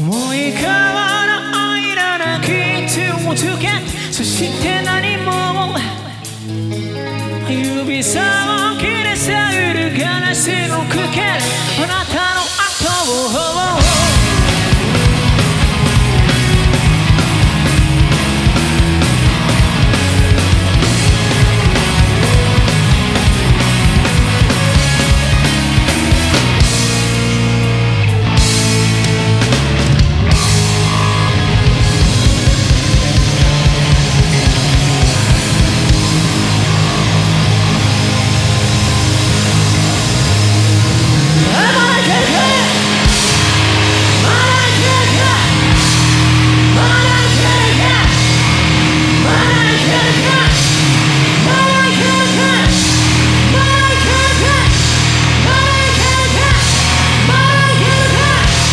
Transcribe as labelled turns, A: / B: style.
A: 思い変わら愛らなき手をつけそして何も指さ